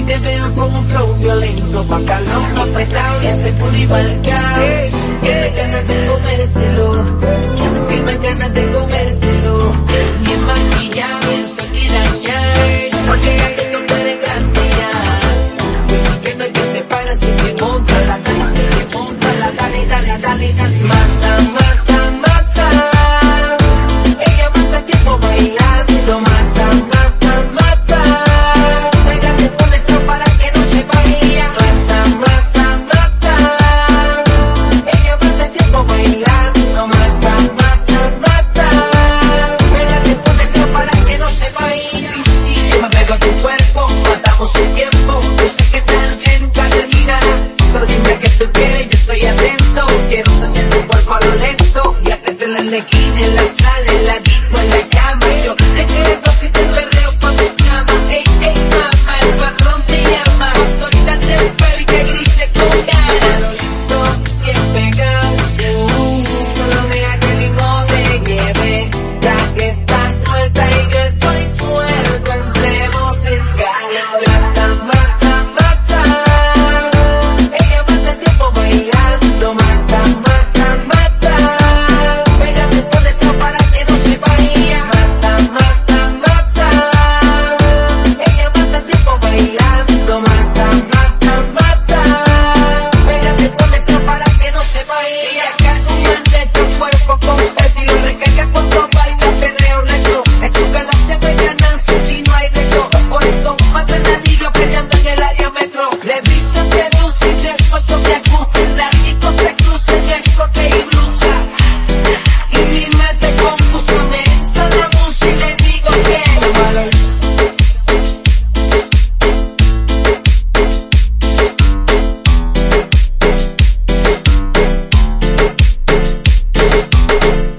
Hoy te veo con un flow violento, pantalón apretado y ese booty balcao. Que me ganas de comérselo, que me ganas de comérselo. Bien maquillado, bien seguida ya, porque ya te compré cantidad. Pues sí que no hay que te paras, si que monta la dale, si que monta la dale, dale, dale, dale. Matamos el tiempo. Yo sé que estás en calidad. Solo dime que tú quieres, yo estoy atento. Quiero saciar tu cuerpo a lo lento y hacerte la esquina, en la sala, de tu cuerpo completo y recarga